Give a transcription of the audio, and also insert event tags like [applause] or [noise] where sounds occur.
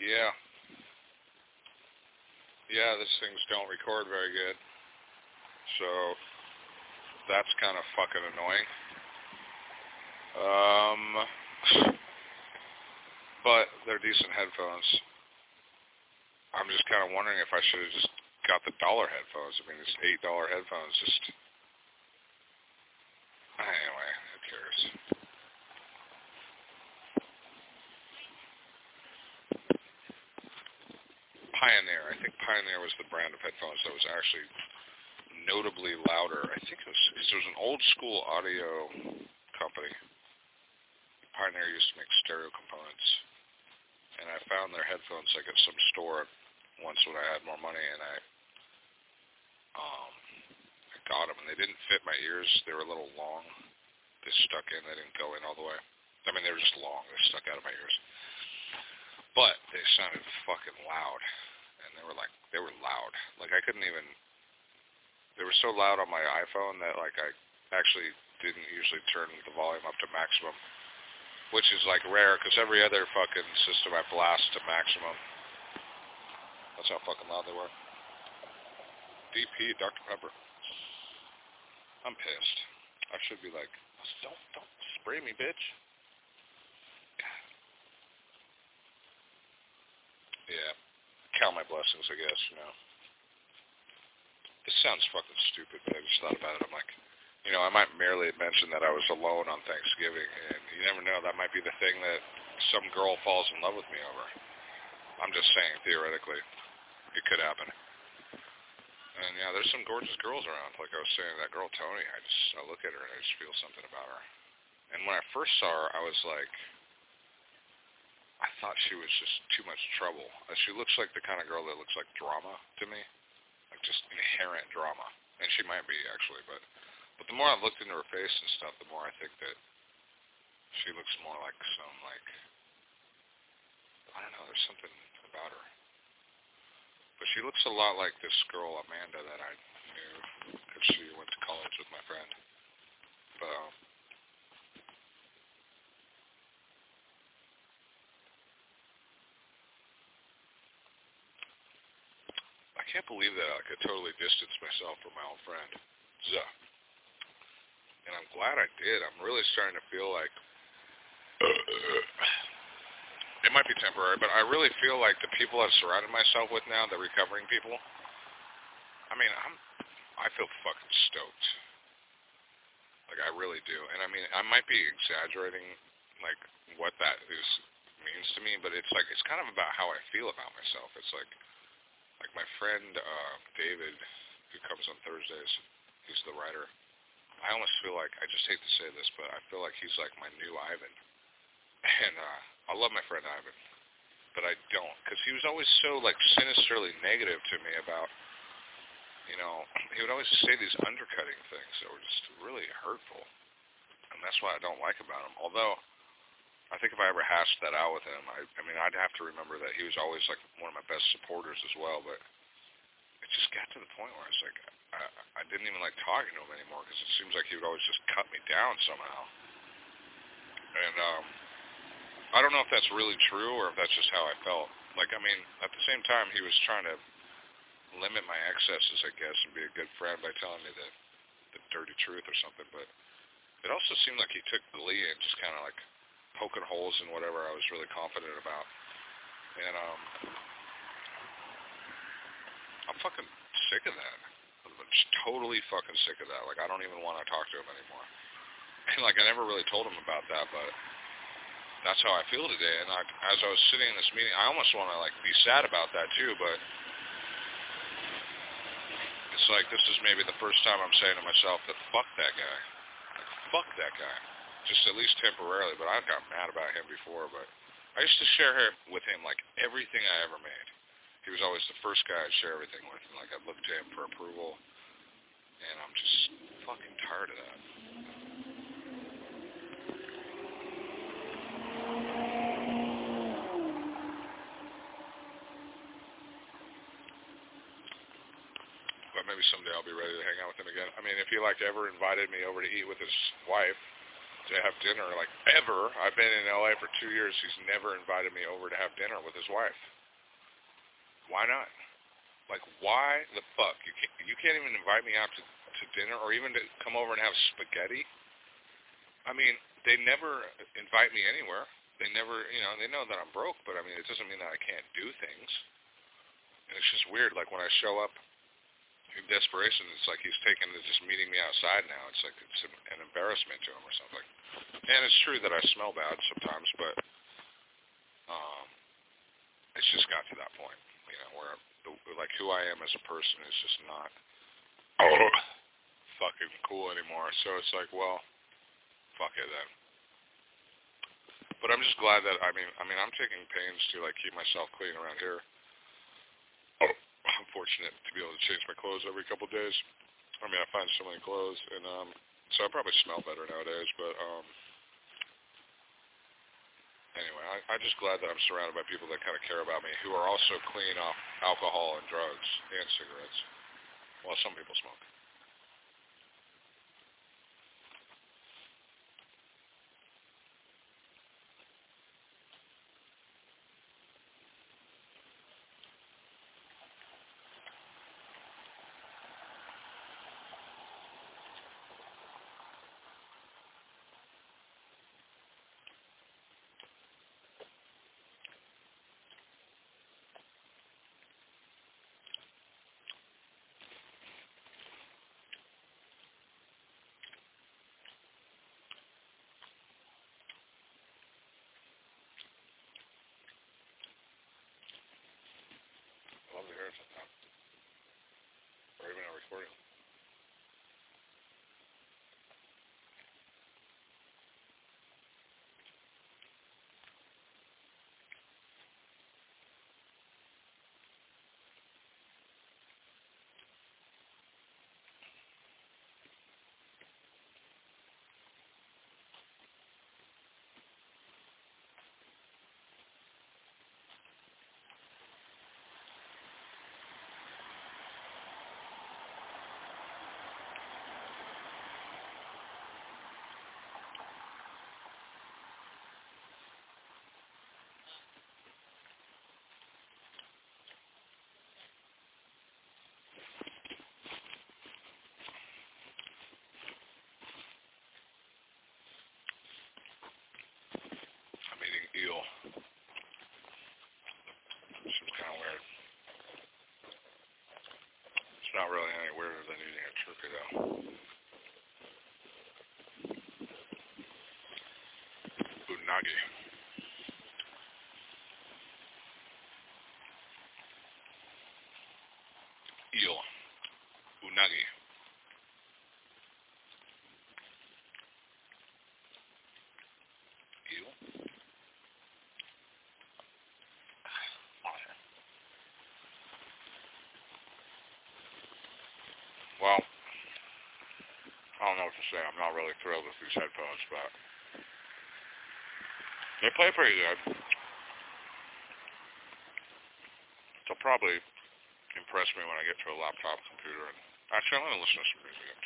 Yeah. Yeah, these things don't record very good. So that's kind of fucking annoying. Um, but they're decent headphones. I'm just kind of wondering if I should have just got the dollar headphones. I mean, these eight dollar headphones just. Anyway, who cares? Pioneer. I think Pioneer was the brand of headphones that was actually notably louder. I think it was, there was an old school audio company. Pioneer used to make stereo components. And I found their headphones like at some store once when I had more money and I um I got them and they didn't fit my ears. They were a little long. They stuck in. They didn't go in all the way. I mean, they were just long. They stuck out of my ears. But they sounded fucking loud they were like they were loud. Like I couldn't even. They were so loud on my iPhone that like I actually didn't usually turn the volume up to maximum, which is like rare because every other fucking system I blast to maximum. That's how fucking loud they were. DP, Dr. Pepper. I'm pissed. I should be like, don't don't spray me, bitch. Yeah count my blessings, I guess, you know. This sounds fucking stupid, but I just thought about it. I'm like, you know, I might merely mention that I was alone on Thanksgiving, and you never know, that might be the thing that some girl falls in love with me over. I'm just saying, theoretically, it could happen. And yeah, there's some gorgeous girls around. Like I was saying, that girl Tony, I just I look at her and I just feel something about her. And when I first saw her, I was like, I thought she was just too much trouble. Uh, she looks like the kind of girl that looks like drama to me, like just inherent drama. And she might be actually, but but the more I looked into her face and stuff, the more I think that she looks more like some like I don't know. There's something about her, but she looks a lot like this girl Amanda that I knew because she went to college with my friend. But um, can't believe that I could totally distance myself from my old friend. Zuh. And I'm glad I did. I'm really starting to feel like [clears throat] it might be temporary, but I really feel like the people I've surrounded myself with now, the recovering people, I mean, I'm I feel fucking stoked. Like I really do. And I mean, I might be exaggerating like what that is means to me, but it's like it's kind of about how I feel about myself. It's like like my friend uh, David, who comes on Thursdays, he's the writer. I almost feel like I just hate to say this, but I feel like he's like my new Ivan. And uh, I love my friend Ivan, but I don't because he was always so like sinisterly negative to me about, you know, [clears throat] he would always say these undercutting things that were just really hurtful, and that's what I don't like about him. Although I think if I ever hashed that out with him, I, I mean, I'd have to remember that he was always like one of my best supporters as well. But it just got to the point where it's like I, I didn't even like talking to him anymore because it seems like he would always just cut me down somehow. And um, I don't know if that's really true or if that's just how I felt. Like, I mean, at the same time, he was trying to limit my excesses, I guess, and be a good friend by telling me the the dirty truth or something. But it also seemed like he took glee in just kind of like poking holes in whatever I was really confident about. And um, I'm fucking sick of that. I'm just totally fucking sick of that. Like I don't even want to talk to him anymore. [laughs] And like I never really told him about that, but that's how I feel today. And I, as I was sitting in this meeting, I almost want to like be sad about that too, but it's like this is maybe the first time I'm saying to myself that fuck that guy. Like, fuck that guy just at least temporarily. But I got mad about him before. But I used to share with him like everything I ever made. He was always the first guy I'd share everything with, and like I'd look to him for approval. And I'm just fucking tired of that. But maybe someday I'll be ready to hang out with him again. I mean, if he like ever invited me over to eat with his wife, to have dinner like ever. I've been in LA for two years. He's never invited me over to have dinner with his wife. Why not? Like, why the fuck? You can't, you can't even invite me out to, to dinner or even to come over and have spaghetti? I mean, they never invite me anywhere. They never, you know, they know that I'm broke, but I mean, it doesn't mean that I can't do things. And it's just weird. Like when I show up in desperation, it's like he's taken to just meeting me outside now. It's like it's an embarrassment to him or something. And it's true that I smell bad sometimes, but um, it's just got to that point, you know, where like who I am as a person is just not [laughs] fucking cool anymore. So it's like, well, fuck it then. But I'm just glad that I mean I mean I'm taking pains to like keep myself clean around here. [coughs] I'm fortunate to be able to change my clothes every couple of days. I mean I find so many clothes and um so I probably smell better nowadays, but um I, I'm just glad that I'm surrounded by people that kind of care about me, who are also clean off alcohol and drugs and cigarettes. Well, some people smoke. Or even a recording. eel. Seems kind of weird. It's not really any weirder than eating a turkey, I don't know what to say. I'm not really thrilled with these headphones, but they play pretty good. They'll probably impress me when I get to a laptop computer. And actually, I'm going to listen to some music.